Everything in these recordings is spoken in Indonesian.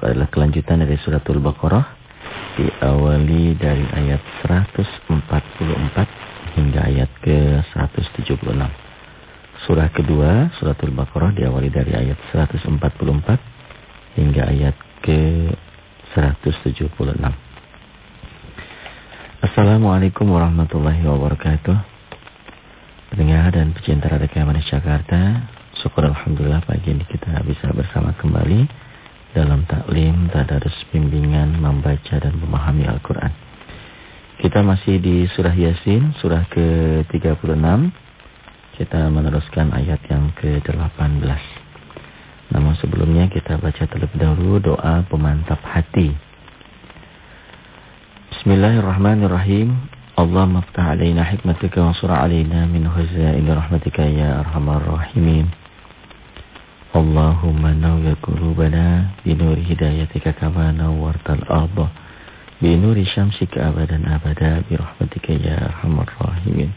besok adalah kelanjutan dari suratul Baqarah diawali dari ayat 144 hingga ayat ke-176. Surah kedua, suratul Baqarah diawali dari ayat 144 hingga ayat ke-176. Assalamualaikum warahmatullahi wabarakatuh. Pendengar dan pecinta Radio Manis Jakarta, syukur Alhamdulillah pagi ini kita bisa bersama kembali dalam taklim, tadarus bimbingan, membaca dan memahami Al-Quran. Kita masih di surah Yasin, surah ke-36. Kita meneruskan ayat yang ke-18. Namun sebelumnya kita baca terlebih dahulu doa pemantap hati. Bismillahirrahmanirrahim. Allah maftah alaina hikmatika wa surah alaina min huzaini rahmatika ya arhamar rahimin. Allahumma nawwir qulubana bi nuri hidayatika kama nawwartal arda bi nuri syamsika abadan abada bi rahmatika ya arhamar rahimin.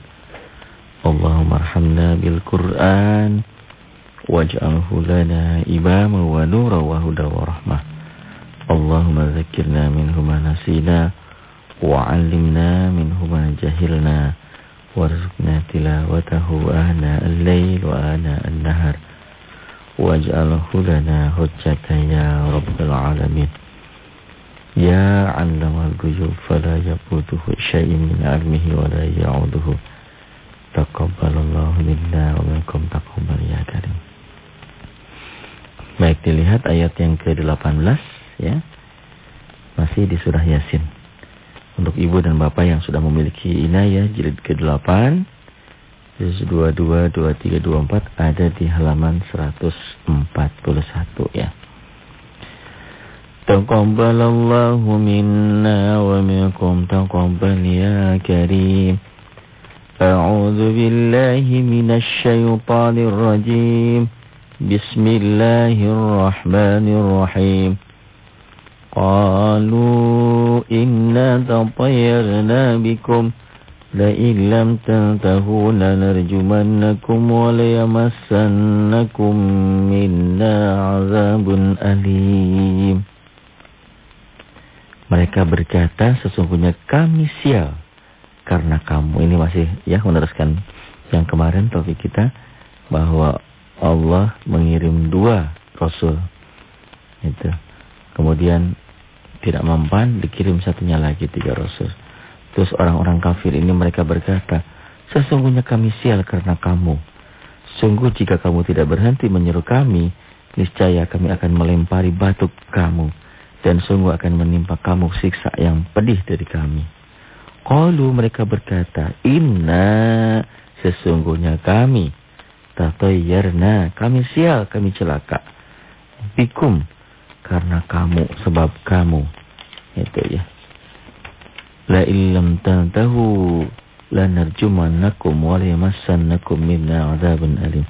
Allahumma arhamna bil Qur'an waj'alhu lana imama wa nura wa huda wa rahmah. Allahumma zakkirna minhu ma nasina wa 'allimna minhu ma jahilna warzuqna tilawatahu ana al-lail wa ana an-nahar واجعله لنا حجة يا رب العالمين يا علم الغيوب فلا يفوته شيء من علمه ولا يعوده تقبل الله منا ومنكم تقبل يا كريم Baik dilihat ayat yang ke-18 ya. Masih di surah Yasin. Untuk ibu dan bapak yang sudah memiliki inayah jilid ke-8 Juz 22, 23, 24 ada di halaman 141 ya. Taqabbalallahu minna wa minkum taqabbal ya karim. A'udzu billahi minasy syaithanir rajim. Bismillahirrahmanirrahim. Qalu inna tatayyarna bikum لئن لم تنتهوا لنرجمنكم وليمسنكم منا عذاب أليم Mereka berkata sesungguhnya kami sial karena kamu ini masih ya meneruskan yang kemarin topik kita bahwa Allah mengirim dua rasul itu kemudian tidak mempan dikirim satunya lagi tiga rasul Terus orang-orang kafir ini mereka berkata, Sesungguhnya kami sial karena kamu. Sungguh jika kamu tidak berhenti menyeru kami, niscaya kami akan melempari batu kamu. Dan sungguh akan menimpa kamu siksa yang pedih dari kami. Qalu mereka berkata, Inna sesungguhnya kami. Tatoyarna kami sial, kami celaka. Bikum karena kamu, sebab kamu. Itu ya. La illam tantahu lanarjumannakum wa layamassannakum minna adzabun alim.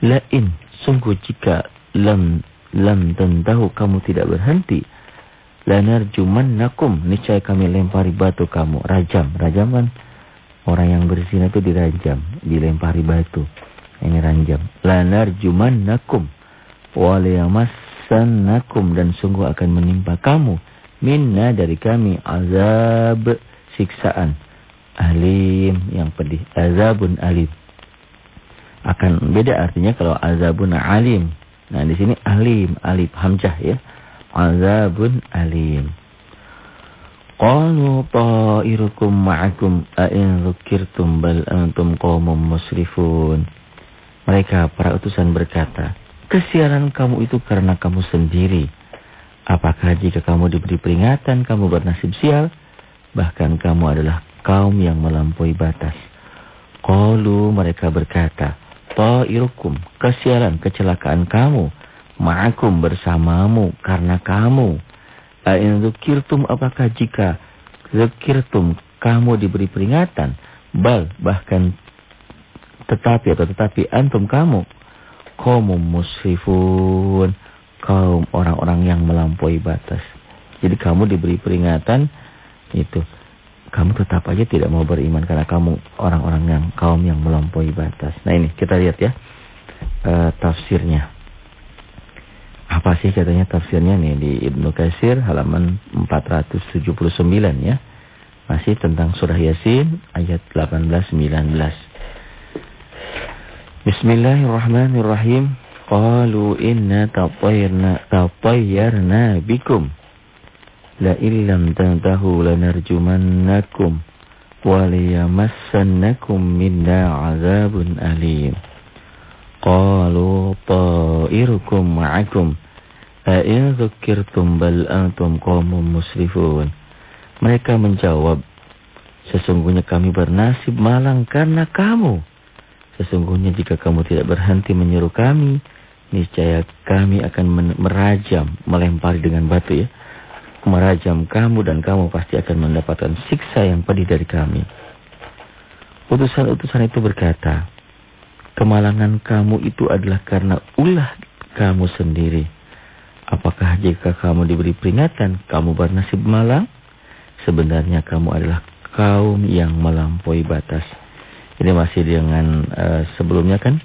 La in sungguh jika lam lam tantahu kamu tidak berhenti lanarjumannakum niscaya kami lempari batu kamu. Rajam rajam kan orang yang berzina itu dirajam dilempari batu. Ini ranjam. Lanarjumannakum wa layamassannakum dan sungguh akan menimpa kamu minna dari kami azab siksaan. Alim yang pedih. Azabun alim. Akan beda artinya kalau azabun alim. Nah di sini alim alif hamzah ya. Azabun alim. Qalu ta'irukum ma'akum a in dzukirtum bal antum qaumun musrifun. Mereka para utusan berkata kesialan kamu itu karena kamu sendiri Apakah jika kamu diberi peringatan kamu bernasib sial? Bahkan kamu adalah kaum yang melampaui batas. Qalu mereka berkata, Ta'irukum, kesialan, kecelakaan kamu, ma'akum bersamamu karena kamu. A'in zukirtum apakah jika zukirtum kamu diberi peringatan? Bal, bahkan tetapi atau tetapi antum kamu. Kamu musrifun kaum orang-orang yang melampaui batas. Jadi kamu diberi peringatan itu kamu tetap aja tidak mau beriman karena kamu orang-orang yang kaum yang melampaui batas. Nah ini kita lihat ya e, tafsirnya. Apa sih katanya tafsirnya nih di Ibnu Katsir halaman 479 ya. Masih tentang surah Yasin ayat 18 19. Bismillahirrahmanirrahim. Qalu inna tatayyarna tatayyarna bikum. La illam tantahu lanarjumannakum wa liyamassannakum minna 'adzabun alim. Qalu ta'irukum ma'akum A'in dzukirtum bal antum qawmun musrifun Mereka menjawab Sesungguhnya kami bernasib malang karena kamu Sesungguhnya jika kamu tidak berhenti menyeru kami Niscaya kami akan merajam Melempari dengan batu ya Merajam kamu dan kamu pasti akan mendapatkan siksa yang pedih dari kami Utusan-utusan itu berkata Kemalangan kamu itu adalah karena ulah kamu sendiri. Apakah jika kamu diberi peringatan, kamu bernasib malang? Sebenarnya kamu adalah kaum yang melampaui batas. Ini masih dengan uh, sebelumnya kan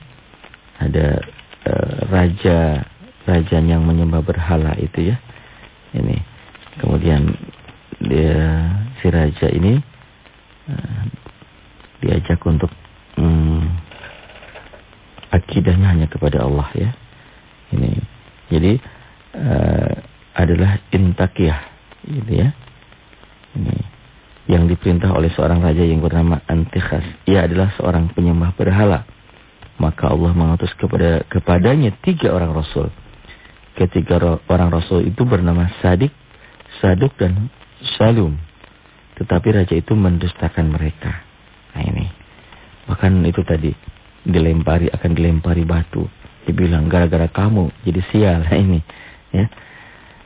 ada uh, raja raja yang menyembah berhala itu ya. Ini kemudian dia si raja ini uh, diajak untuk um, akidahnya hanya kepada Allah ya. Ini jadi uh, adalah intakiyah gitu ya. Ini yang diperintah oleh seorang raja yang bernama Antikhas. Ia adalah seorang penyembah berhala. Maka Allah mengutus kepada kepadanya tiga orang rasul. Ketiga orang rasul itu bernama Sadik, Saduk dan Salum. Tetapi raja itu mendustakan mereka. Nah ini. Bahkan itu tadi dilempari akan dilempari batu. Dibilang gara-gara kamu jadi sial nah, ini ya.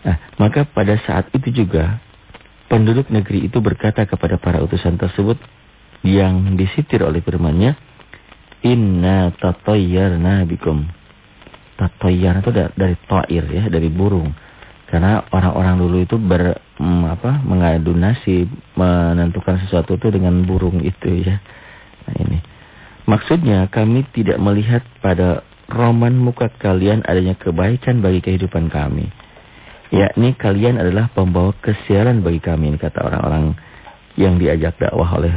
Nah, maka pada saat itu juga penduduk negeri itu berkata kepada para utusan tersebut yang disitir oleh firman-Nya, "Inna tatayyarna bikum." Tatayyar itu dari ta'ir ya, dari burung. Karena orang-orang dulu itu ber mm, apa mengadu nasib, menentukan sesuatu itu dengan burung itu ya. Nah ini. Maksudnya kami tidak melihat pada roman muka kalian adanya kebaikan bagi kehidupan kami. Yakni kalian adalah pembawa kesialan bagi kami, kata orang-orang yang diajak dakwah oleh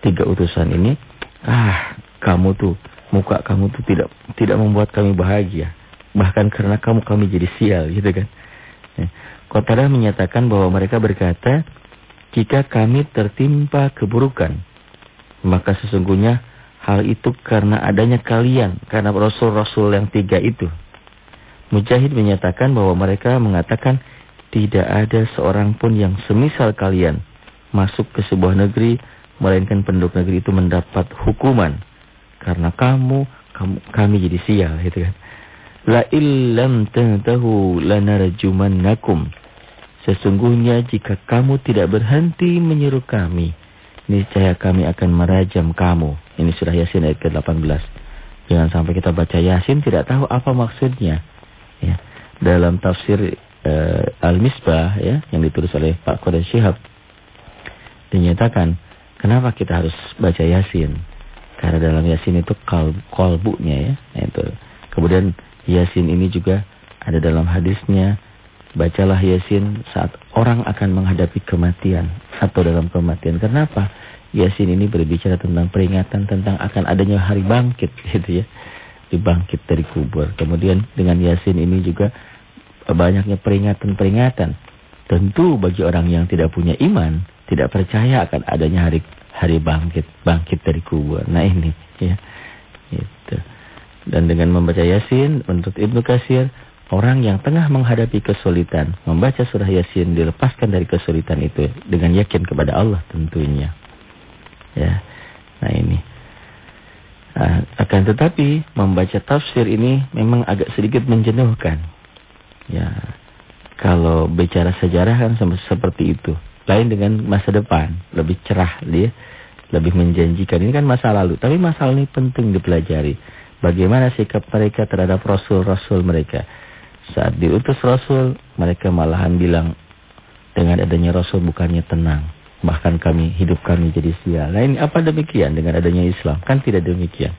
tiga utusan ini. Ah, kamu tuh, muka kamu tuh tidak tidak membuat kami bahagia. Bahkan karena kamu kami jadi sial, gitu kan. Ya. Qatadah menyatakan bahwa mereka berkata, jika kami tertimpa keburukan, maka sesungguhnya Hal itu karena adanya kalian, karena rasul-rasul yang tiga itu. Mujahid menyatakan bahwa mereka mengatakan tidak ada seorang pun yang semisal kalian masuk ke sebuah negeri, melainkan penduduk negeri itu mendapat hukuman. Karena kamu, kamu kami jadi sial, gitu kan. La illam tantahu lanarjumannakum. Sesungguhnya jika kamu tidak berhenti menyeru kami, niscaya kami akan merajam kamu. Ini surah Yasin ayat ke-18. Jangan sampai kita baca Yasin tidak tahu apa maksudnya. Ya. Dalam tafsir uh, Al-Misbah ya yang ditulis oleh Pak Quraish Shihab dinyatakan kenapa kita harus baca Yasin? Karena dalam Yasin itu kal kolbunya ya. Nah, itu. Kemudian Yasin ini juga ada dalam hadisnya bacalah Yasin saat orang akan menghadapi kematian atau dalam kematian. Kenapa? Yasin ini berbicara tentang peringatan tentang akan adanya hari bangkit gitu ya. Dibangkit dari kubur. Kemudian dengan Yasin ini juga banyaknya peringatan-peringatan. Tentu bagi orang yang tidak punya iman, tidak percaya akan adanya hari hari bangkit, bangkit dari kubur. Nah ini ya. Gitu. Dan dengan membaca Yasin untuk Ibnu Kasir, orang yang tengah menghadapi kesulitan, membaca surah Yasin dilepaskan dari kesulitan itu dengan yakin kepada Allah tentunya. Ya. Nah ini. Nah, akan tetapi membaca tafsir ini memang agak sedikit menjenuhkan. Ya. Kalau bicara sejarah kan seperti itu. Lain dengan masa depan, lebih cerah dia, lebih menjanjikan. Ini kan masa lalu, tapi masa lalu ini penting dipelajari. Bagaimana sikap mereka terhadap rasul-rasul mereka. Saat diutus rasul, mereka malahan bilang dengan adanya rasul bukannya tenang bahkan kami hidup kami jadi sial. Nah ini apa demikian dengan adanya Islam? Kan tidak demikian.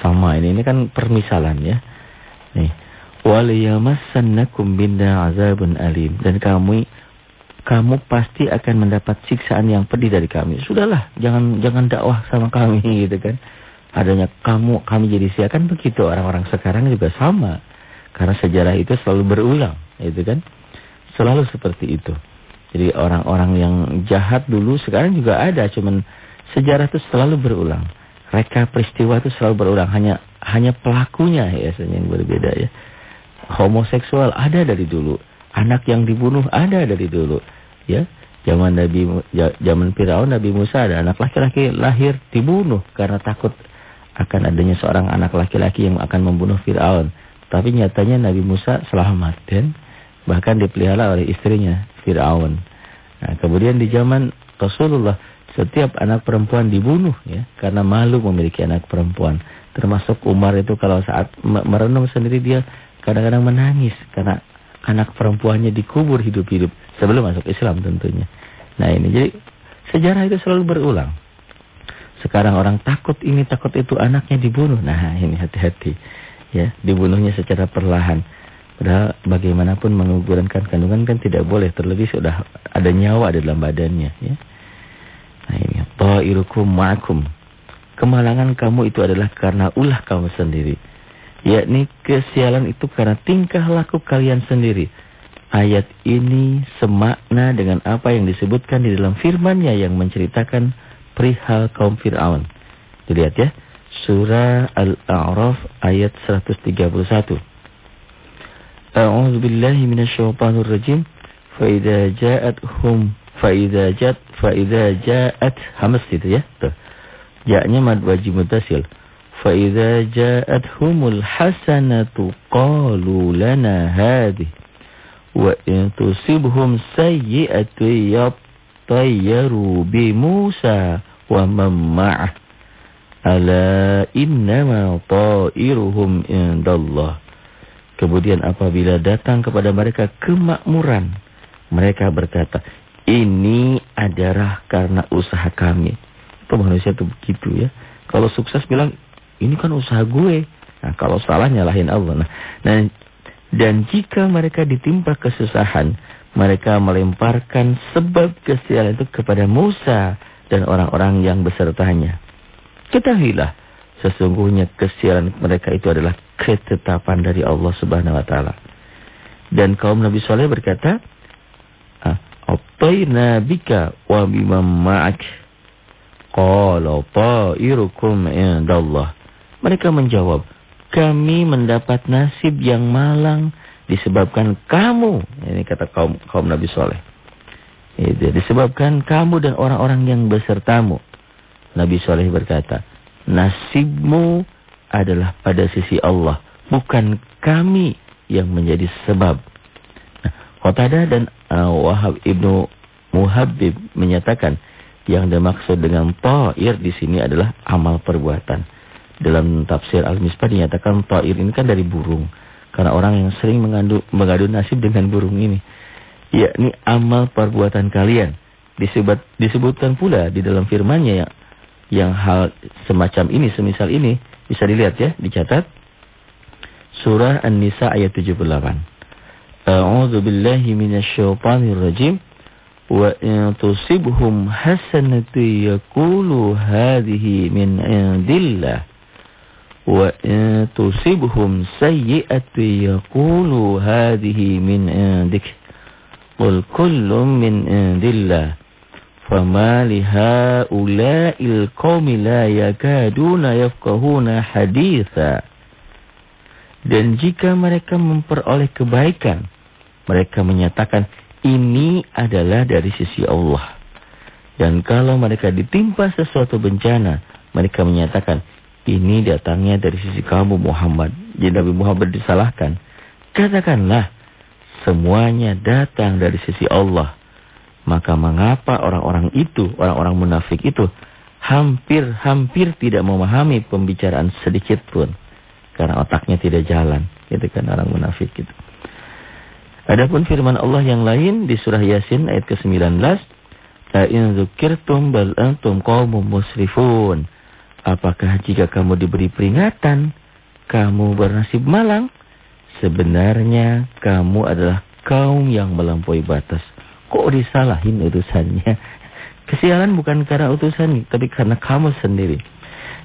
Sama ini ini kan permisalan ya. Nih, waliyamassannakum binna azabun alim dan kamu kamu pasti akan mendapat siksaan yang pedih dari kami. Sudahlah, jangan jangan dakwah sama kami gitu kan. Adanya kamu kami jadi sia kan begitu orang-orang sekarang juga sama. Karena sejarah itu selalu berulang, gitu kan? Selalu seperti itu. Jadi orang-orang yang jahat dulu sekarang juga ada, cuman sejarah itu selalu berulang. Reka peristiwa itu selalu berulang, hanya hanya pelakunya ya yang berbeda ya. Homoseksual ada dari dulu, anak yang dibunuh ada dari dulu. Ya, zaman Nabi zaman Firaun Nabi Musa ada anak laki-laki lahir dibunuh karena takut akan adanya seorang anak laki-laki yang akan membunuh Firaun. Tapi nyatanya Nabi Musa selamat dan bahkan dipelihara oleh istrinya Fir'aun. Nah, kemudian di zaman Rasulullah setiap anak perempuan dibunuh ya karena malu memiliki anak perempuan. Termasuk Umar itu kalau saat merenung sendiri dia kadang-kadang menangis karena anak perempuannya dikubur hidup-hidup sebelum masuk Islam tentunya. Nah, ini jadi sejarah itu selalu berulang. Sekarang orang takut ini takut itu anaknya dibunuh. Nah, ini hati-hati. Ya, dibunuhnya secara perlahan. Padahal bagaimanapun mengugurkan kandungan kan tidak boleh terlebih sudah ada nyawa di dalam badannya ya. Nah ini ta'irukum ma'akum. Kemalangan kamu itu adalah karena ulah kamu sendiri. Yakni kesialan itu karena tingkah laku kalian sendiri. Ayat ini semakna dengan apa yang disebutkan di dalam firman-Nya yang menceritakan perihal kaum Fir'aun. Dilihat ya. Surah Al-A'raf ayat 131. أعوذ بالله من الشيطان الرجيم فإذا جاءتهم فإذا جاءت فإذا جاءت همس itu ya tuh ja-nya mad wajib mutasil فإذا جاءتهم الحسنة قالوا لنا هذه وإن تصبهم سيئة يطيروا بموسى ومن معه ألا إنما طائرهم عند الله Kemudian apabila datang kepada mereka kemakmuran, mereka berkata, ini adalah karena usaha kami. Itu manusia itu begitu ya. Kalau sukses bilang, ini kan usaha gue. Nah, kalau salah nyalahin Allah. Nah, nah dan jika mereka ditimpa kesusahan, mereka melemparkan sebab kesialan itu kepada Musa dan orang-orang yang besertanya. Ketahuilah, Sesungguhnya kesialan mereka itu adalah ketetapan dari Allah Subhanahu wa taala. Dan kaum Nabi Saleh berkata, "Ataina bika wa bimam ma'ak." Qala ta'irukum indallah. Mereka menjawab, "Kami mendapat nasib yang malang disebabkan kamu." Ini kata kaum kaum Nabi Saleh. Itu disebabkan kamu dan orang-orang yang besertamu. Nabi Saleh berkata, nasibmu adalah pada sisi Allah, bukan kami yang menjadi sebab. Nah, Qatadah dan uh, Wahab ibnu Muhabib menyatakan yang dimaksud dengan ta'ir di sini adalah amal perbuatan. Dalam tafsir Al-Misbah dinyatakan ta'ir ini kan dari burung. Karena orang yang sering mengadu, mengadu nasib dengan burung ini. Yakni amal perbuatan kalian. Disebut, disebutkan pula di dalam firmannya yang yang hal semacam ini, semisal ini, bisa dilihat ya, dicatat. Surah An-Nisa ayat 78. A'udzu billahi minasyaitonir rajim. Wa in tusibhum hasanatu yaqulu hadhihi min indillah. Wa in tusibhum sayyi'atu yaqulu hadhihi min indik. Qul kullun min indillah. Fama liha ula'il qawmi la yakaduna yafkahuna haditha. Dan jika mereka memperoleh kebaikan, mereka menyatakan ini adalah dari sisi Allah. Dan kalau mereka ditimpa sesuatu bencana, mereka menyatakan ini datangnya dari sisi kamu Muhammad. Jadi Nabi Muhammad disalahkan. Katakanlah, semuanya datang dari sisi Allah. Maka mengapa orang-orang itu, orang-orang munafik itu hampir-hampir tidak memahami pembicaraan sedikit pun karena otaknya tidak jalan, gitu kan orang munafik itu. Adapun firman Allah yang lain di surah Yasin ayat ke-19, "La in bal antum qaumun musrifun." Apakah jika kamu diberi peringatan, kamu bernasib malang? Sebenarnya kamu adalah kaum yang melampaui batas. Kok disalahin utusannya? Kesialan bukan karena utusan, tapi karena kamu sendiri.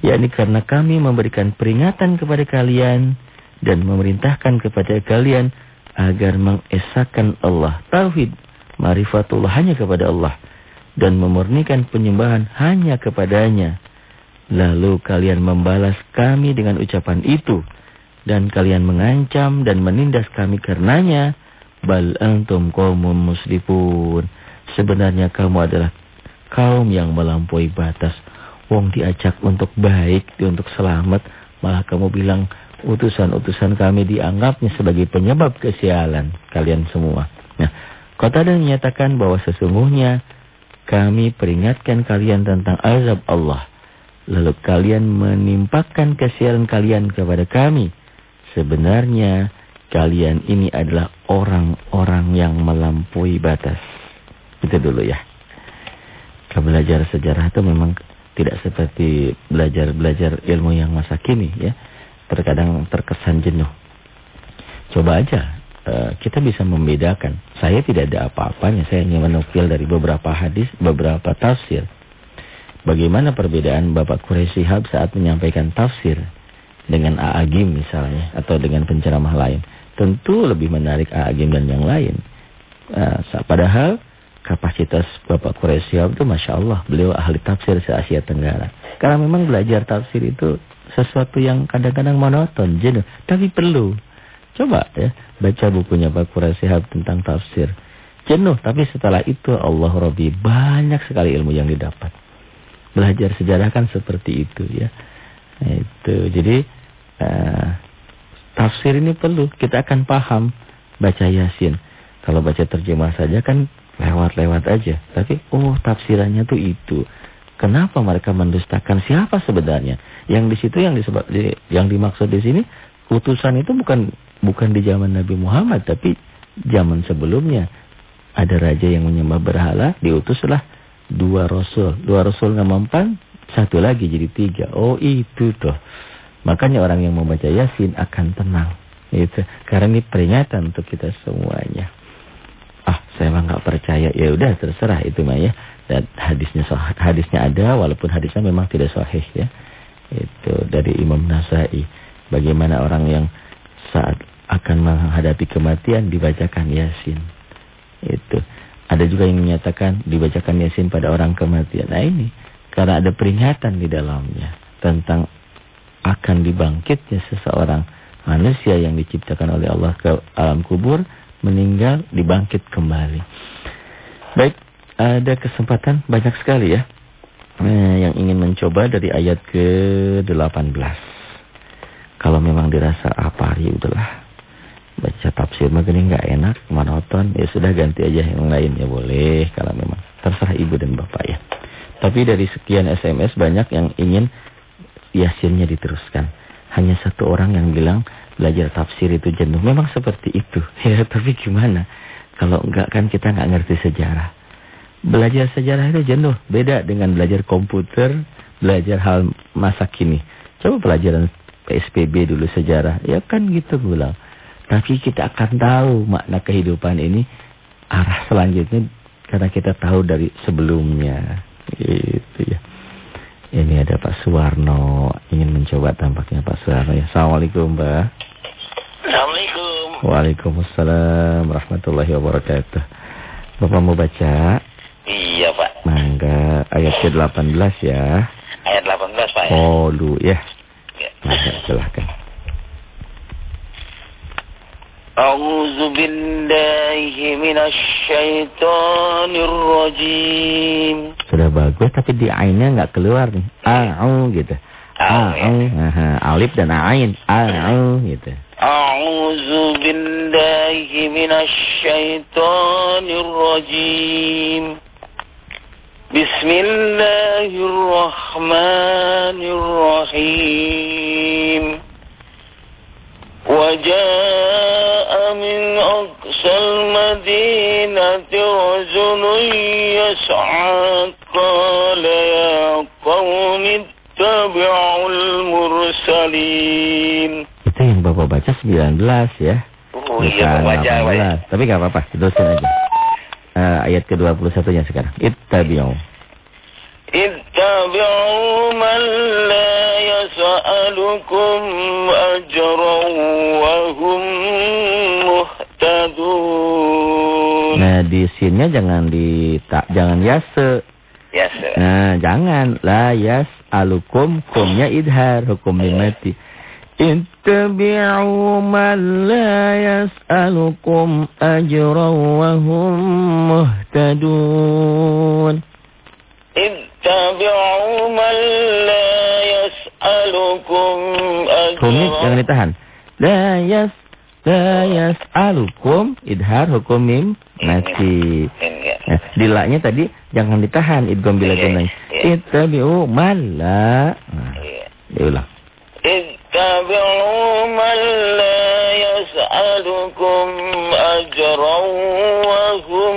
Yakni karena kami memberikan peringatan kepada kalian dan memerintahkan kepada kalian agar mengesahkan Allah. Tauhid, marifatullah hanya kepada Allah. Dan memurnikan penyembahan hanya kepadanya. Lalu kalian membalas kami dengan ucapan itu. Dan kalian mengancam dan menindas kami karenanya. Bal antum qawmun musrifun. Sebenarnya kamu adalah kaum yang melampaui batas. Wong diajak untuk baik, untuk selamat, malah kamu bilang utusan-utusan kami dianggapnya sebagai penyebab kesialan kalian semua. Nah, kota dan menyatakan bahwa sesungguhnya kami peringatkan kalian tentang azab Allah. Lalu kalian menimpakan kesialan kalian kepada kami. Sebenarnya kalian ini adalah orang-orang yang melampaui batas. Itu dulu ya. Belajar sejarah itu memang tidak seperti belajar-belajar ilmu yang masa kini ya. Terkadang terkesan jenuh. Coba aja uh, kita bisa membedakan. Saya tidak ada apa-apanya, saya hanya menukil dari beberapa hadis, beberapa tafsir. Bagaimana perbedaan Bapak Quraisy Shihab saat menyampaikan tafsir dengan A'agim misalnya atau dengan penceramah lain? Tentu lebih menarik Agim dan yang lain. Uh, padahal kapasitas Bapak Quraisy itu Masya Allah, beliau ahli tafsir se-Asia Tenggara. Karena memang belajar tafsir itu sesuatu yang kadang-kadang monoton, jenuh. Tapi perlu. Coba ya, baca bukunya Bapak Quraisy tentang tafsir. Jenuh, tapi setelah itu Allah Rabbi banyak sekali ilmu yang didapat. Belajar sejarah kan seperti itu ya. Nah, itu. Jadi uh, Tafsir ini perlu, kita akan paham baca Yasin. Kalau baca terjemah saja kan lewat-lewat aja. Tapi oh tafsirannya tuh itu. Kenapa mereka mendustakan siapa sebenarnya? Yang di situ yang disebut yang dimaksud di sini utusan itu bukan bukan di zaman Nabi Muhammad tapi zaman sebelumnya. Ada raja yang menyembah berhala, diutuslah dua rasul. Dua rasul nggak mempan, satu lagi jadi tiga. Oh itu tuh. Makanya orang yang membaca Yasin akan tenang. Itu. Karena ini peringatan untuk kita semuanya. Ah, saya mah nggak percaya. Ya udah terserah itu mah ya. Dan hadisnya hadisnya ada walaupun hadisnya memang tidak sahih ya. Itu dari Imam Nasai. Bagaimana orang yang saat akan menghadapi kematian dibacakan Yasin. Itu. Ada juga yang menyatakan dibacakan Yasin pada orang kematian. Nah ini karena ada peringatan di dalamnya tentang akan dibangkitnya seseorang manusia yang diciptakan oleh Allah ke alam kubur meninggal dibangkit kembali. Baik, ada kesempatan banyak sekali ya eh, yang ingin mencoba dari ayat ke-18. Kalau memang dirasa apa ya udahlah baca tafsir mah gini nggak enak, monoton, ya sudah ganti aja yang lain ya boleh kalau memang terserah ibu dan bapak ya. Tapi dari sekian SMS banyak yang ingin Yasinnya diteruskan. Hanya satu orang yang bilang belajar tafsir itu jenuh. Memang seperti itu. Ya, tapi gimana? Kalau enggak kan kita enggak ngerti sejarah. Belajar sejarah itu jenuh. Beda dengan belajar komputer, belajar hal masa kini. Coba pelajaran PSBB dulu sejarah. Ya kan gitu bilang. Tapi kita akan tahu makna kehidupan ini arah selanjutnya karena kita tahu dari sebelumnya. Gitu ya. Ini ada Pak Suwarno ingin mencoba tampaknya Pak Suwarno ya. Assalamualaikum Mbak. Assalamualaikum. Waalaikumsalam warahmatullahi wabarakatuh. Bapak mau baca? Iya Pak. Mangga ayat ke-18 ya. Ayat 18 Pak ya. Oh lu ya. ya. Mangga silahkan. أعوذ بالله من الشيطان الرجيم sudah bagus tapi di ainnya nggak keluar nih. A'u gitu. Ya. A'u. Alif dan ain. A'u gitu. A'udzu billahi minasy syaithanir rajim. Bismillahirrahmanirrahim. Wa ja'a min المدينة رجل يسعى قال يا قوم اتبعوا المرسلين Itu yang Bapak baca 19 ya. Oh iya, Bukan baca, 18. Tapi nggak apa-apa, terusin aja. Eh, ayat ke-21-nya sekarang. Ittabi'u. اتبعوا من لا يسألكم أجرا وهم مهتدون Nah, di sinnya jangan di tak jangan yase. Ya, sir. Nah, jangan la yas alukum kumnya idhar hukum mati. Ittabi'u man la yas'alukum ajran wa hum muhtadun. اتبعوا من لا يسألكم Kumnya jangan أجرا ditahan. La yas La yas'alukum idhar hukum mim iya, iya. nasi. Iya, nah, dilaknya tadi jangan ditahan idgham bila gunai. Ittabi'u man la. Nah, ya diulang. Ittabi'u man la yas'alukum ajran wa hum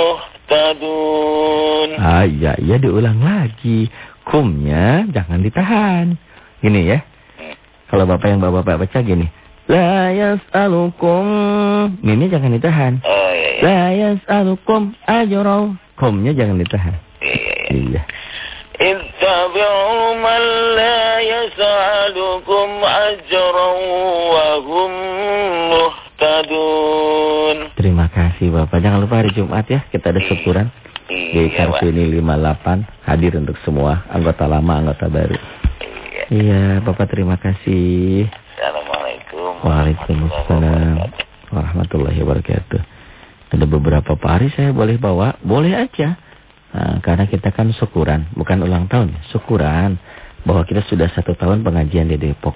muhtadun. Ah ya, ya diulang lagi. Kumnya jangan ditahan. Gini ya. Hmm. Kalau Bapak yang Bapak-bapak baca gini. La yas'alukum. Mimnya jangan ditahan. Oh iya iya. La yas'alukum ajraw. Komnya jangan ditahan. Iya, iya iya. Iya. Ittabi'u man la yas'alukum ajraw Wahum muhtadun. Terima kasih Bapak. Jangan lupa hari Jumat ya kita ada iya. syukuran. Iya, di Kartini 58 hadir untuk semua anggota lama, anggota baru. Iya, iya Bapak terima kasih. Assalamualaikum Waalaikumsalam warahmatullahi wabarakatuh. Ada beberapa hari saya boleh bawa, boleh aja. Nah, karena kita kan syukuran, bukan ulang tahun, syukuran bahwa kita sudah satu tahun pengajian di Depok.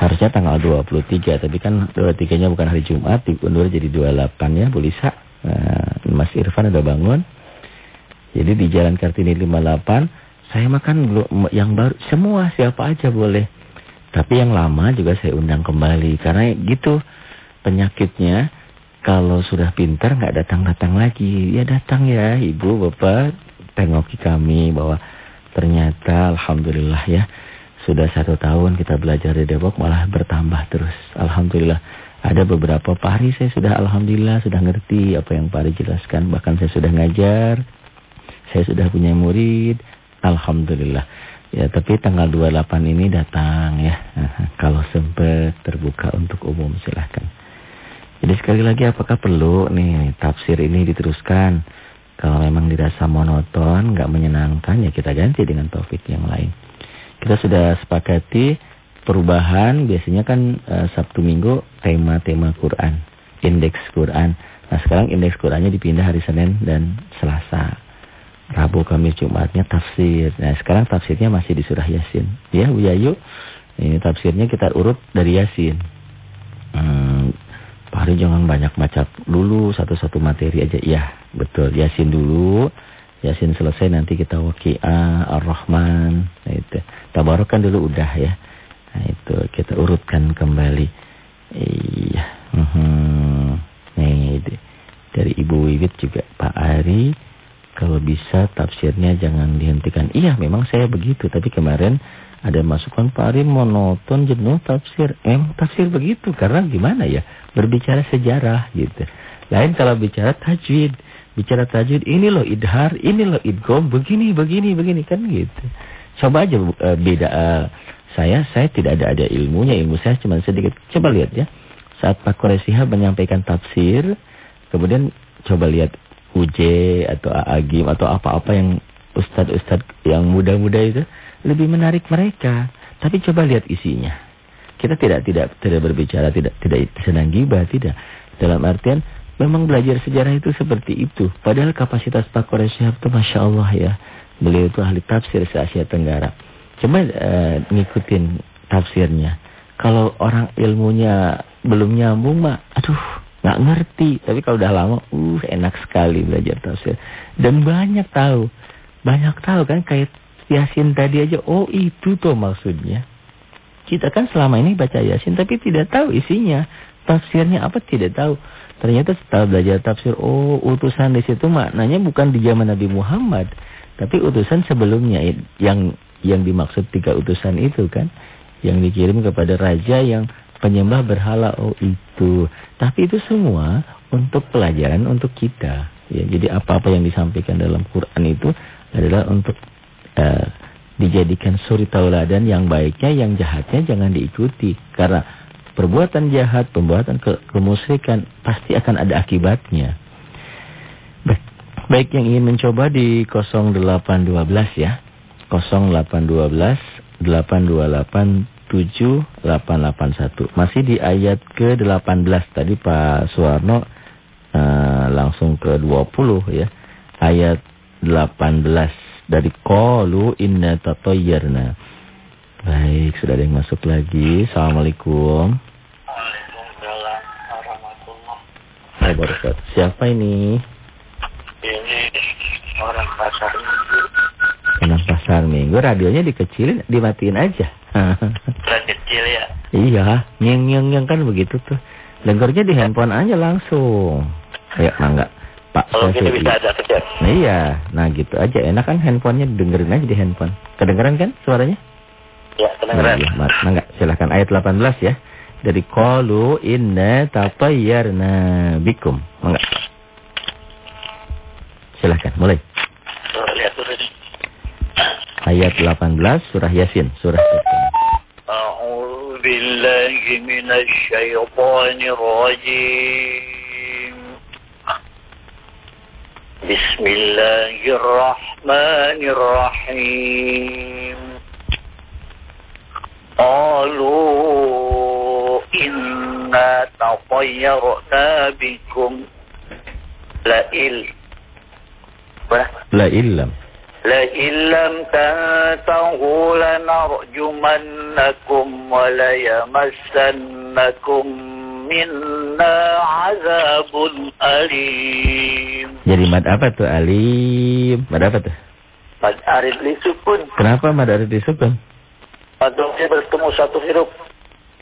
Harusnya tanggal 23, tapi kan 23-nya bukan hari Jumat, diundur jadi 28 ya, Bu Lisa. Nah, Mas Irfan udah bangun. Jadi di Jalan Kartini 58, saya makan yang baru, semua siapa aja boleh. Tapi yang lama juga saya undang kembali karena gitu penyakitnya kalau sudah pintar nggak datang-datang lagi. Ya datang ya ibu bapak tengoki kami bahwa ternyata alhamdulillah ya sudah satu tahun kita belajar di Depok malah bertambah terus. Alhamdulillah ada beberapa pari saya sudah alhamdulillah sudah ngerti apa yang pari jelaskan bahkan saya sudah ngajar. Saya sudah punya murid. Alhamdulillah. Ya, tapi tanggal 28 ini datang ya. Kalau sempat terbuka untuk umum silahkan. Jadi sekali lagi apakah perlu nih tafsir ini diteruskan? Kalau memang dirasa monoton, nggak menyenangkan ya kita ganti dengan topik yang lain. Kita sudah sepakati perubahan biasanya kan eh, Sabtu Minggu tema-tema Quran, indeks Quran. Nah sekarang indeks Qurannya dipindah hari Senin dan Selasa. Rabu, Kamis, Jumatnya tafsir. Nah, sekarang tafsirnya masih di surah Yasin. Ya, Bu Yayu. Ini tafsirnya kita urut dari Yasin. Hmm, Pak Hari jangan banyak baca dulu satu-satu materi aja. Iya, betul. Yasin dulu. Yasin selesai nanti kita Waqi'ah, Ar-Rahman. Nah, itu. Tabarok kan dulu udah ya. Nah, itu kita urutkan kembali. Iya. Hmm. Nih, dari Ibu Wiwit juga Pak Ari kalau bisa tafsirnya jangan dihentikan. Iya memang saya begitu. Tapi kemarin ada masukan Pak Ari monoton jenuh tafsir. Emang tafsir begitu. Karena gimana ya. Berbicara sejarah gitu. Lain kalau bicara tajwid. Bicara tajwid ini loh idhar. Ini loh idgom. Begini, begini, begini. Kan gitu. Coba aja uh, beda. Uh, saya saya tidak ada ada ilmunya. Ilmu saya cuma sedikit. Coba lihat ya. Saat Pak Quraisyha menyampaikan tafsir. Kemudian coba lihat UJ atau Agim atau apa-apa yang ustadz-ustadz yang muda-muda itu lebih menarik mereka. Tapi coba lihat isinya. Kita tidak tidak tidak berbicara tidak tidak sedang gibah tidak. Dalam artian memang belajar sejarah itu seperti itu. Padahal kapasitas Pak Quraisyhab itu masya Allah ya. Beliau itu ahli tafsir se Asia Tenggara. Coba uh, ngikutin tafsirnya. Kalau orang ilmunya belum nyambung mah, aduh nggak ngerti. Tapi kalau udah lama, uh enak sekali belajar tafsir. Dan banyak tahu. Banyak tahu kan kayak Yasin tadi aja, oh itu tuh maksudnya. Kita kan selama ini baca Yasin tapi tidak tahu isinya. Tafsirnya apa tidak tahu. Ternyata setelah belajar tafsir, oh utusan di situ maknanya bukan di zaman Nabi Muhammad. Tapi utusan sebelumnya yang yang dimaksud tiga utusan itu kan. Yang dikirim kepada raja yang penyembah berhala oh itu. Tapi itu semua untuk pelajaran untuk kita. Ya, jadi apa-apa yang disampaikan dalam Quran itu adalah untuk uh, dijadikan suri tauladan yang baiknya, yang jahatnya jangan diikuti. Karena perbuatan jahat, perbuatan ke kemusyrikan pasti akan ada akibatnya. Baik, yang ingin mencoba di 0812 ya. 0812 828 7881. Masih di ayat ke-18 tadi Pak Suwarno uh, langsung ke 20 ya. Ayat 18 dari qalu inna tatayyarna. Baik, sudah ada yang masuk lagi. Assalamualaikum. Waalaikumsalam warahmatullahi wabarakatuh. Siapa ini? Ini orang pasar pasar minggu. Radionya dikecilin, dimatiin aja. Kecil ya. iya, nyeng nyeng nyeng kan begitu tuh. Dengarnya di handphone aja langsung. Ayo, mangga. Pak Kalau gitu bisa ada. Nah iya, nah gitu aja. Enak kan handphonenya dengerin aja di handphone. Kedengeran kan suaranya? Ya, kedengeran. Nah, iya, ma- mangga. Silahkan ayat 18 ya. Dari qalu inna tatayyarna bikum. Mangga. Silahkan, mulai. Tuh, lihat dulu nih ayat 18 surah Yasin, surah Yasin. Bismillahirrahmanirrahim. Qalu inna tatayyarna bikum la'il il. La. لئن لم تنتهوا لنرجمنكم وليمسنكم منا عذاب أليم Jadi mad apa tuh alim? Mad apa tuh? Mad arid li sukun Kenapa mad arid disukun? Padahal bertemu satu huruf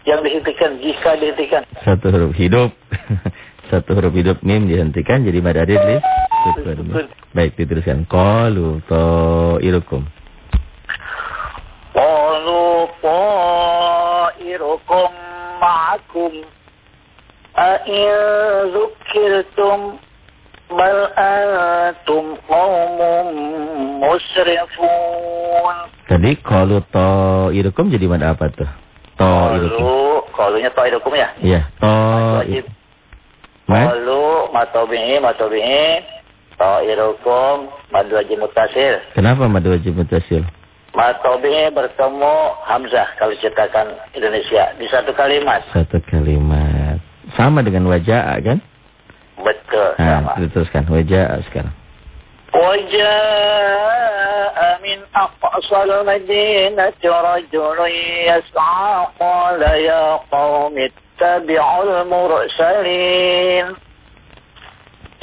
yang dihentikan jika dihentikan Satu huruf hidup. Satu huruf hidup mim dihentikan jadi mad arid li Syukurnya. Baik, diteruskan. Qalu kalu Qalu ta'irukum ma'akum. A'in zukirtum bal antum qawmum musrifun. Tadi qalu ta'irukum jadi mana apa tuh? To irukum. Qalunya ta'irukum ya? Iya, ta'irukum. Qalu matobi'i matobi'i طائركم mad wajib mutasil Kenapa mad wajib mutasil? matobi'i bertemu Hamzah kalau cetakan Indonesia di satu kalimat Satu kalimat. Sama dengan wajah kan? betul sama Nah, diteruskan wajah sekarang. وجاء من أقصى المدينة رجل يسعى قال يا قوم اتبعوا المرسلين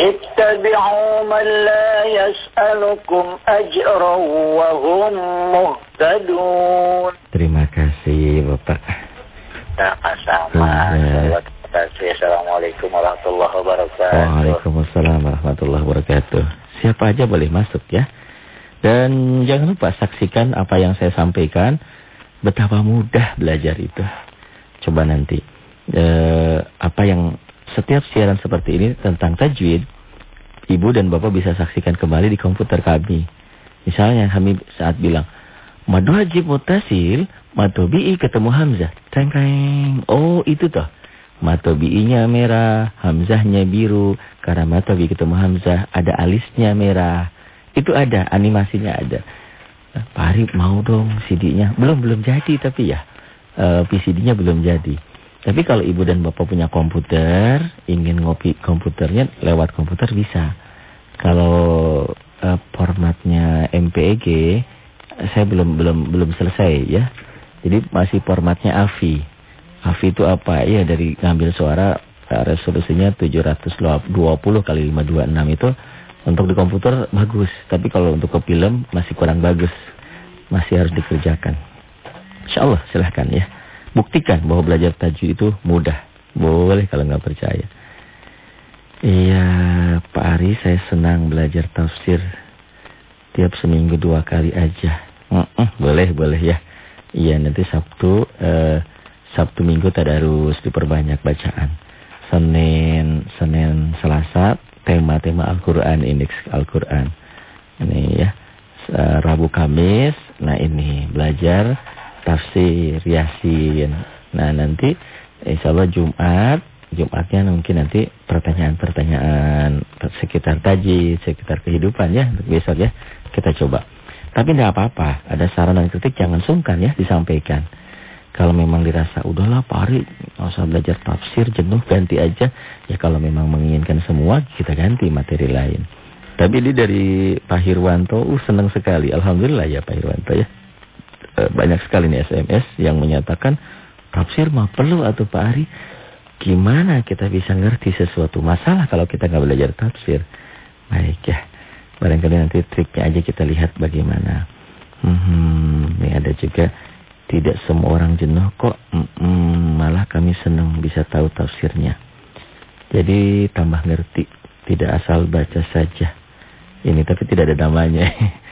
اتبعوا من لا يسألكم أجرا وهم مهتدون Terima kasih Bapak. Sama-sama. Iya. Terima kasih. Assalamualaikum warahmatullahi wabarakatuh. Waalaikumsalam warahmatullahi wabarakatuh. Siapa aja boleh masuk ya. Dan jangan lupa saksikan apa yang saya sampaikan. Betapa mudah belajar itu. Coba nanti. Eh, apa yang setiap siaran seperti ini tentang tajwid. Ibu dan Bapak bisa saksikan kembali di komputer kami. Misalnya kami saat bilang. Madu wajib mutasil. Matobi'i ketemu Hamzah. Teng teng. Oh itu toh. Matobi'inya merah, Hamzahnya biru. Karena matobi ketemu Hamzah, ada alisnya merah. Itu ada, animasinya ada. Pak Arif mau dong CD-nya. Belum, belum jadi tapi ya. Eh, PCD-nya belum jadi. Tapi kalau ibu dan bapak punya komputer, ingin ngopi komputernya lewat komputer bisa. Kalau eh, formatnya MPEG, saya belum belum belum selesai ya. Jadi masih formatnya AVI. AVI itu apa? Ya dari ngambil suara eh, resolusinya 720 kali 526 itu untuk di komputer bagus. Tapi kalau untuk ke film masih kurang bagus. Masih harus dikerjakan. Insya Allah silahkan ya. Buktikan bahwa belajar tajwid itu mudah. Boleh kalau nggak percaya. Iya Pak Ari saya senang belajar tafsir. Tiap seminggu dua kali aja. Boleh boleh ya. Iya nanti Sabtu eh, Sabtu Minggu tadarus diperbanyak bacaan. Senin, Senin, Selasa tema-tema Al-Qur'an, indeks Al-Qur'an. Ini ya. Rabu Kamis, nah ini belajar tafsir Yasin. Nah, nanti insyaallah Jumat, Jumatnya mungkin nanti pertanyaan-pertanyaan sekitar taji, sekitar kehidupan ya untuk besok ya. Kita coba. Tapi tidak apa-apa, ada saran dan kritik jangan sungkan ya disampaikan. Kalau memang dirasa udahlah Pak Ari, nggak usah belajar tafsir, jenuh, ganti aja. Ya kalau memang menginginkan semua, kita ganti materi lain. Tapi ini dari Pak Hirwanto, uh senang sekali. Alhamdulillah ya Pak Hirwanto ya. E, banyak sekali nih SMS yang menyatakan, tafsir mah perlu atau Pak Ari. Gimana kita bisa ngerti sesuatu masalah kalau kita nggak belajar tafsir? Baik ya. Barangkali nanti triknya aja kita lihat bagaimana. Hmm, ini ada juga tidak semua orang jenuh kok, mm, malah kami senang bisa tahu tafsirnya. Jadi tambah ngerti, tidak asal baca saja. Ini tapi tidak ada namanya.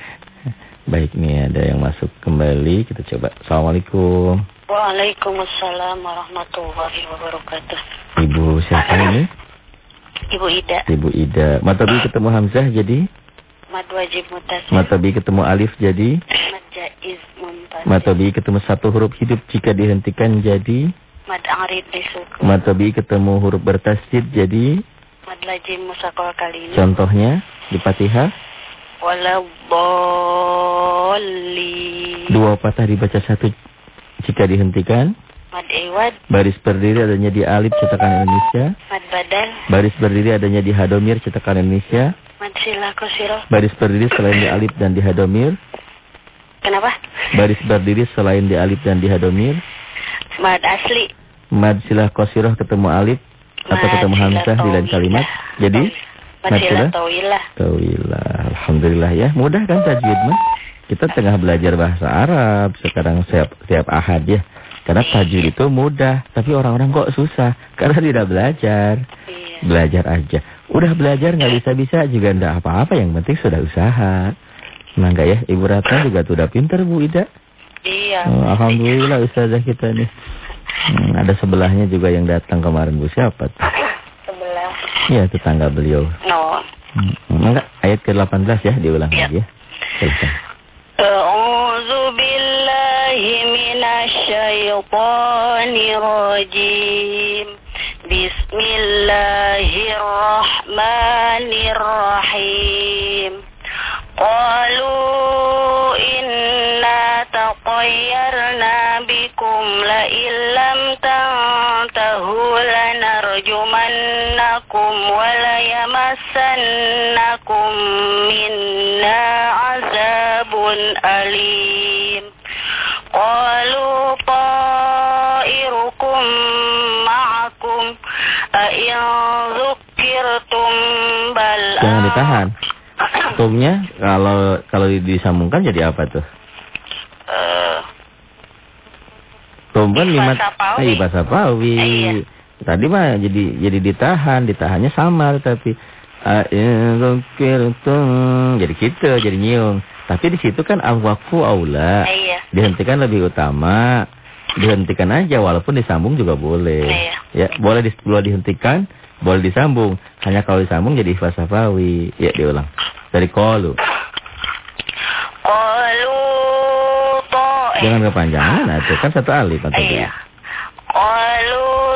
Baik nih ada yang masuk kembali, kita coba. Assalamualaikum. Waalaikumsalam warahmatullahi wabarakatuh. Ibu siapa ini? Ibu Ida. Ibu Ida. Matabi ketemu Hamzah jadi? Mad wajib mutasir. Matabi ketemu Alif jadi? Mad jaiz muntasir. Matabi ketemu satu huruf hidup jika dihentikan jadi? Mad arid. Matabi ketemu huruf bertasjid jadi? Mad lajim musakol kali ini. Contohnya di Fatihah? Wala bolli. Dua patah dibaca satu jika dihentikan? Mad iwad. Baris berdiri adanya di alif cetakan Indonesia. Mad badal. Baris berdiri adanya di hadomir cetakan Indonesia. Mad. Baris berdiri selain di alif dan di hadomir. Kenapa? Baris berdiri selain di alif dan di hadomir. Mad asli. Mad silah kosiroh ketemu alif atau ketemu hamzah di lain kalimat. Jadi Silah? tawilah. Tawilah. Alhamdulillah ya. Mudah kan tajwid mah? Kita tengah belajar bahasa Arab sekarang setiap, setiap ahad ya. Karena tajwid itu mudah, tapi orang-orang kok susah karena tidak belajar. Iya. Belajar aja. Udah belajar nggak bisa-bisa juga ndak apa-apa, yang penting sudah usaha. Nah enggak ya, Ibu Ratna juga tuh udah pinter Bu Ida. Iya. Oh, Alhamdulillah ustazah kita nih. Hmm, ada sebelahnya juga yang datang kemarin Bu siapa Iya, tetangga beliau. No. Enggak, ayat ke-18 ya, diulang ya. lagi ya. Silahkan. A'udzu billahi minasy rajim. Bismillahirrahmanirrahim. Qalu inna taqayyarna bikum la illam tantahu lanar لم تنتهوا لنرجمنكم وليمسنكم منا عذاب أليم قالوا طائركم معكم أئن ذكرتم بل Jangan ditahan. Tumnya kalau kalau disambungkan jadi apa tuh? Eh, Tum kan lima Bahasa Pawi. Eh, bahasa Pawi. Iya. Tadi mah jadi jadi ditahan, ditahannya samar tapi jadi gitu, jadi nyiung. Tapi di situ kan al-waqfu aula. iya. Dihentikan lebih utama. Dihentikan aja walaupun disambung juga boleh. Iya. Ya, boleh di, boleh dihentikan, boleh disambung. Hanya kalau disambung jadi fasafawi. Ya, diulang. Dari qalu. Qalu Jangan kepanjangan, nah, itu kan satu alif atau Iya. Qalu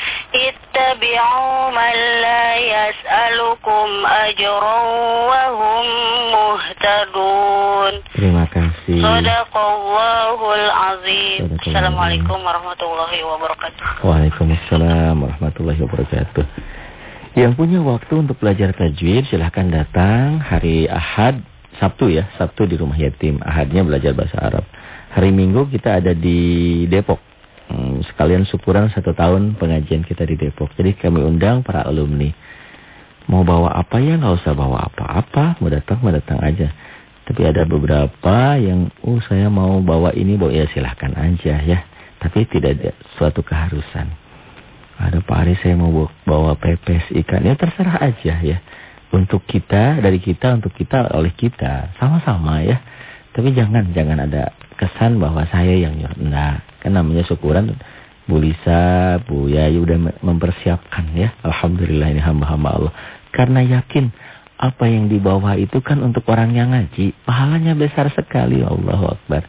man la yas'alukum ajran wa hum muhtadun Terima kasih. Sadaqallahul azim. Assalamualaikum warahmatullahi wabarakatuh Waalaikumsalam warahmatullahi wabarakatuh. Yang punya waktu untuk belajar tajwid silahkan datang hari Ahad, Sabtu ya, Sabtu di rumah yatim. Ahadnya belajar bahasa Arab. Hari Minggu kita ada di Depok. Hmm, sekalian syukuran satu tahun pengajian kita di Depok. Jadi kami undang para alumni. Mau bawa apa ya nggak usah bawa apa-apa. Mau datang, mau datang aja. Tapi ada beberapa yang, oh saya mau bawa ini, bawa ya silahkan aja ya. Tapi tidak ada suatu keharusan. Ada Pak Ari saya mau bawa pepes ikan. Ya terserah aja ya. Untuk kita, dari kita, untuk kita, oleh kita. Sama-sama ya. Tapi jangan, jangan ada kesan bahwa saya yang nyuruh. Nah, kan namanya syukuran Bu Lisa, Bu Yayu udah mempersiapkan ya. Alhamdulillah ini hamba-hamba Allah. Karena yakin apa yang dibawa itu kan untuk orang yang ngaji. Pahalanya besar sekali. Allahu Akbar.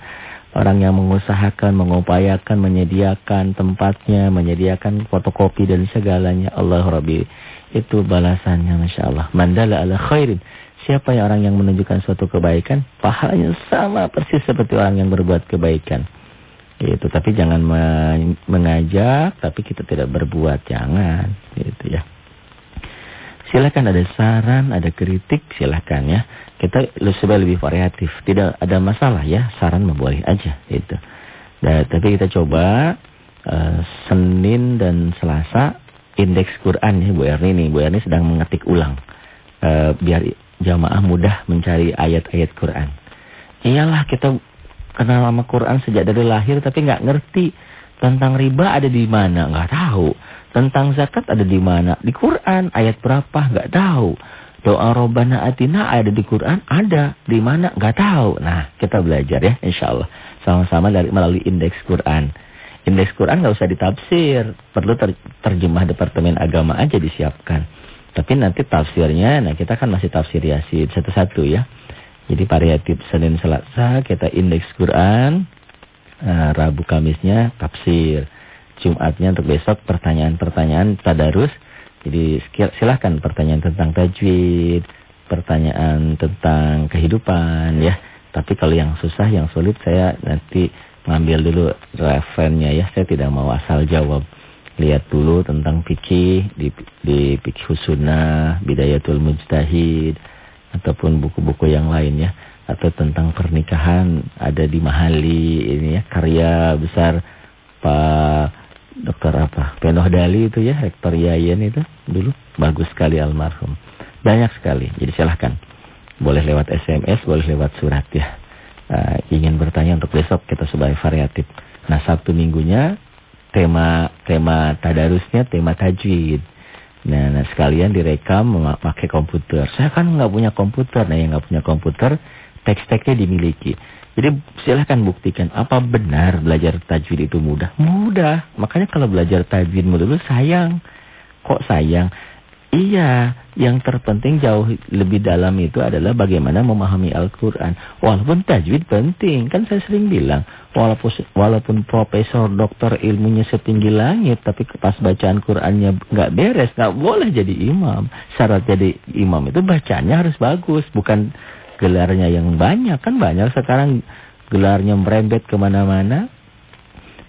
Orang yang mengusahakan, mengupayakan, menyediakan tempatnya, menyediakan fotokopi dan segalanya. Allah Rabbi. Itu balasannya Masya Allah. Mandala ala khairin. Siapa yang orang yang menunjukkan suatu kebaikan, pahalanya sama persis seperti orang yang berbuat kebaikan. Itu tapi jangan mengajak tapi kita tidak berbuat, jangan gitu ya. Silakan ada saran, ada kritik, silakan ya. Kita supaya lebih variatif, tidak ada masalah ya, saran boleh aja itu. Nah, tapi kita coba uh, Senin dan Selasa indeks Quran ya Bu Erni nih. Bu Erni sedang mengetik ulang. Uh, biar jamaah mudah mencari ayat-ayat Quran. Iyalah kita kenal sama Quran sejak dari lahir tapi nggak ngerti tentang riba ada di mana. Nggak tahu. Tentang zakat ada di mana. Di Quran ayat berapa? Nggak tahu. Doa robana atina ada di Quran? Ada. Di mana? Nggak tahu. Nah kita belajar ya Insya Allah sama-sama dari melalui indeks Quran. Indeks Quran nggak usah ditafsir. Perlu ter terjemah Departemen Agama aja disiapkan tapi nanti tafsirnya nah kita kan masih tafsir Yasin satu-satu ya jadi variatif Senin Selasa kita indeks Quran. Uh, Rabu Kamisnya tafsir. Jumatnya untuk besok pertanyaan-pertanyaan tadarus. Jadi silahkan pertanyaan tentang tajwid, pertanyaan tentang kehidupan ya. Tapi kalau yang susah, yang sulit saya nanti ngambil dulu referennya ya. Saya tidak mau asal jawab. Lihat dulu tentang fikih di di fikih sunnah, bidayatul mujtahid ataupun buku-buku yang lain ya. Atau tentang pernikahan ada di Mahali ini ya karya besar Pak Dokter apa? Penoh Dali itu ya Rektor Yayan itu dulu. Bagus sekali almarhum. Banyak sekali. Jadi silahkan. Boleh lewat SMS boleh lewat surat ya. Uh, ingin bertanya untuk besok kita sebagai variatif. Nah Sabtu minggunya tema tema tadarusnya tema tajwid Nah, nah sekalian direkam memakai komputer. Saya kan nggak punya komputer. Nah, yang nggak punya komputer, teks-teksnya dimiliki. Jadi silahkan buktikan apa benar belajar tajwid itu mudah. Mudah. Makanya kalau belajar tajwid mudah sayang. Kok sayang? Iya, yang terpenting jauh lebih dalam itu adalah bagaimana memahami Al-Quran. Walaupun tajwid penting, kan saya sering bilang, walaupun walaupun profesor dokter ilmunya setinggi langit, tapi pas bacaan Qurannya nggak beres, nggak boleh jadi imam. Syarat jadi imam itu bacanya harus bagus, bukan gelarnya yang banyak. Kan banyak sekarang gelarnya merembet ke mana-mana.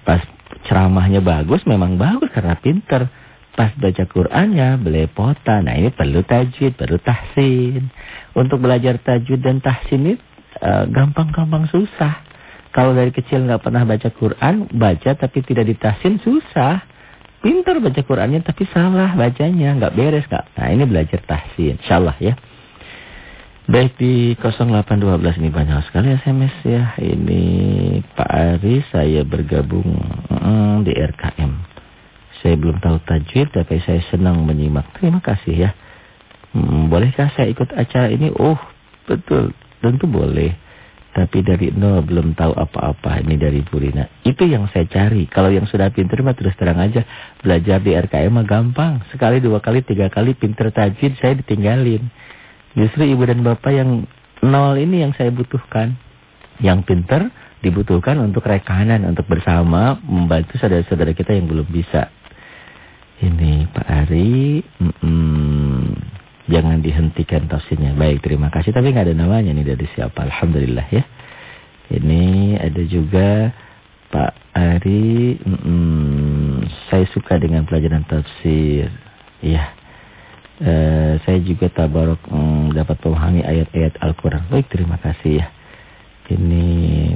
Pas ceramahnya bagus, memang bagus karena pinter pas baca Qur'annya belepotan. Nah ini perlu tajwid, perlu tahsin. Untuk belajar tajwid dan tahsin ini eh, gampang-gampang uh, susah. Kalau dari kecil nggak pernah baca Quran, baca tapi tidak ditahsin susah. Pintar baca Qurannya tapi salah bacanya, nggak beres nggak. Nah ini belajar tahsin, insyaallah ya. Baik di 0812 ini banyak sekali SMS ya. Ini Pak Ari saya bergabung mm, di RKM. Saya belum tahu tajwid tapi saya senang menyimak. Terima kasih ya. Hmm, bolehkah saya ikut acara ini? Oh, betul. Tentu boleh. Tapi dari nol belum tahu apa-apa. Ini dari Purina. Itu yang saya cari. Kalau yang sudah pintar mah terus terang aja. Belajar di RKM mah gampang. Sekali, dua kali, tiga kali pintar tajwid saya ditinggalin. Justru ibu dan bapak yang nol ini yang saya butuhkan. Yang pintar dibutuhkan untuk rekanan, untuk bersama membantu saudara-saudara kita yang belum bisa. Ini Pak Ari, mm -mm, jangan dihentikan tafsirnya. Baik, terima kasih. Tapi nggak ada namanya nih dari siapa. Alhamdulillah ya. Ini ada juga Pak Ari, mm -mm, saya suka dengan pelajaran tafsir. Iya. Uh, saya juga tabarok mm, dapat memahami ayat-ayat Al-Quran. Baik, terima kasih ya. Ini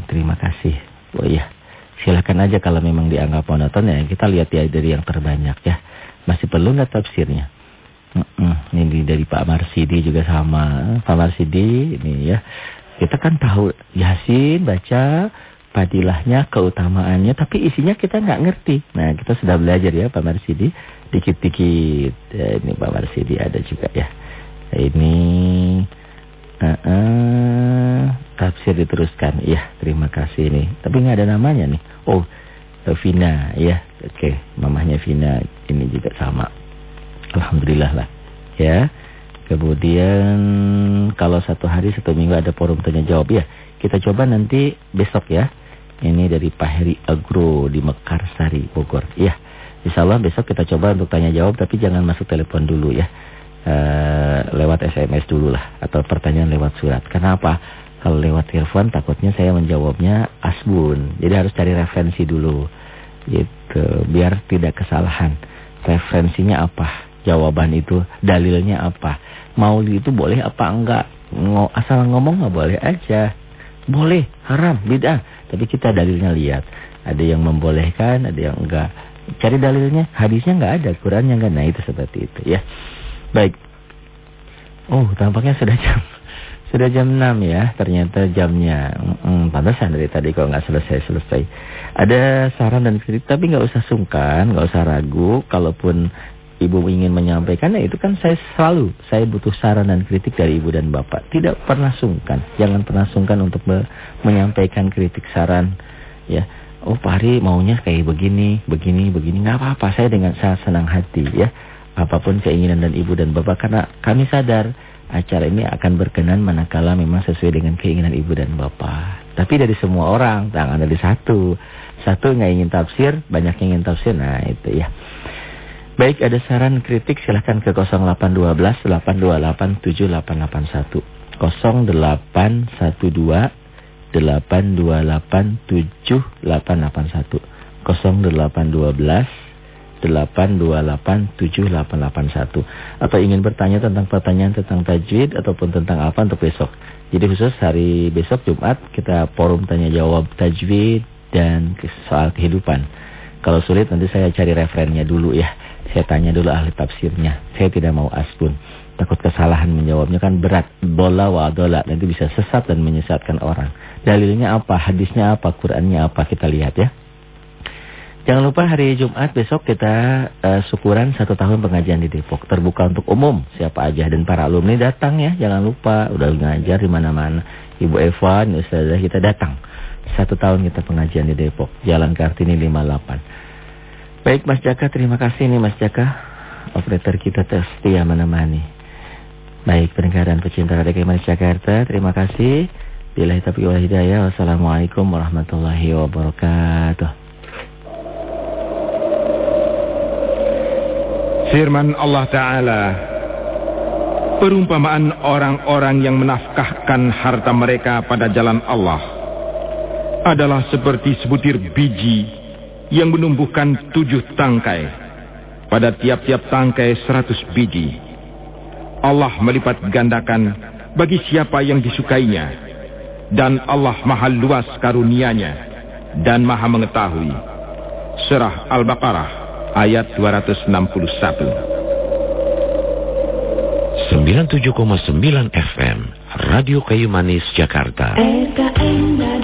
terima kasih. Oh iya. Silakan aja kalau memang dianggap monoton ya. Kita lihat ya dari yang terbanyak ya. Masih perlu nggak tafsirnya? Ini dari Pak Marsidi juga sama. Pak Marsidi ini ya. Kita kan tahu Yasin baca padilahnya, keutamaannya, tapi isinya kita nggak ngerti. Nah, kita sudah belajar ya Pak Marsidi, dikit-dikit. Ya, ini Pak Marsidi ada juga ya. Ini uh, uh, tafsir diteruskan. Iya, terima kasih nih. Tapi nggak ada namanya nih. Oh, Vina ya. Oke, mamahnya Vina ini juga sama. Alhamdulillah lah. Ya. Kemudian kalau satu hari satu minggu ada forum tanya jawab ya. Kita coba nanti besok ya. Ini dari Pak Heri Agro di Mekarsari, Bogor. Ya, insya Allah besok kita coba untuk tanya jawab, tapi jangan masuk telepon dulu ya. E, lewat SMS dulu lah, atau pertanyaan lewat surat. Kenapa? Kalau lewat telepon takutnya saya menjawabnya asbun. Jadi harus cari referensi dulu. Gitu, biar tidak kesalahan. Referensinya apa? Jawaban itu, dalilnya apa? Mau itu boleh apa enggak? Asal ngomong nggak boleh aja. Boleh, haram, bid'ah. Tapi kita dalilnya lihat. Ada yang membolehkan, ada yang enggak. Cari dalilnya, hadisnya enggak ada, Qurannya enggak. Nah itu seperti itu ya. Baik. Oh, tampaknya sudah jam sudah jam 6 ya. Ternyata jamnya hmm, pantasan dari tadi kalau enggak selesai-selesai. Ada saran dan kritik tapi enggak usah sungkan, enggak usah ragu kalaupun ibu ingin menyampaikan, ya itu kan saya selalu, saya butuh saran dan kritik dari ibu dan bapak. Tidak pernah sungkan, jangan pernah sungkan untuk me menyampaikan kritik saran. ya Oh Pak Hari maunya kayak begini, begini, begini, nggak apa-apa. Saya dengan sangat senang hati ya. Apa pun keinginan dan ibu dan bapak, karena kami sadar acara ini akan berkenan manakala memang sesuai dengan keinginan ibu dan bapak. Tapi dari semua orang, jangan dari satu. Satu nggak ingin tafsir, banyak yang ingin tafsir, nah itu ya. Baik, ada saran kritik silahkan ke 0812 828 7881. 0812 828 7881. 0812 828 7881 atau ingin bertanya tentang pertanyaan tentang tajwid ataupun tentang apa untuk besok. Jadi khusus hari besok Jumat kita forum tanya jawab tajwid dan soal kehidupan. Kalau sulit nanti saya cari referennya dulu ya. Saya tanya dulu ahli tafsirnya. Saya tidak mau asbun. Takut kesalahan menjawabnya kan berat. Bola wa dola. Nanti bisa sesat dan menyesatkan orang. Dalilnya apa? Hadisnya apa? Qurannya apa? Kita lihat ya. Jangan lupa hari Jumat besok kita uh, syukuran satu tahun pengajian di Depok. Terbuka untuk umum. Siapa aja. Dan para alumni datang ya. Jangan lupa. Udah ngajar di mana-mana. Ibu Eva, Ustazah kita datang. Satu tahun kita pengajian di Depok. Jalan Kartini 58. Baik Mas Jaka, terima kasih nih Mas Jaka. Operator kita setia menemani. Baik, pendengaran pecinta Radio Manis Jakarta, terima kasih. Bila tapi wal hidayah. Wassalamualaikum warahmatullahi wabarakatuh. Firman Allah Ta'ala Perumpamaan orang-orang yang menafkahkan harta mereka pada jalan Allah adalah seperti sebutir biji yang menumbuhkan tujuh tangkai. Pada tiap-tiap tangkai seratus biji. Allah melipat gandakan bagi siapa yang disukainya. Dan Allah maha luas karunianya dan maha mengetahui. Surah Al-Baqarah ayat 261. 97,9 FM Radio Kayu Manis Jakarta. RKM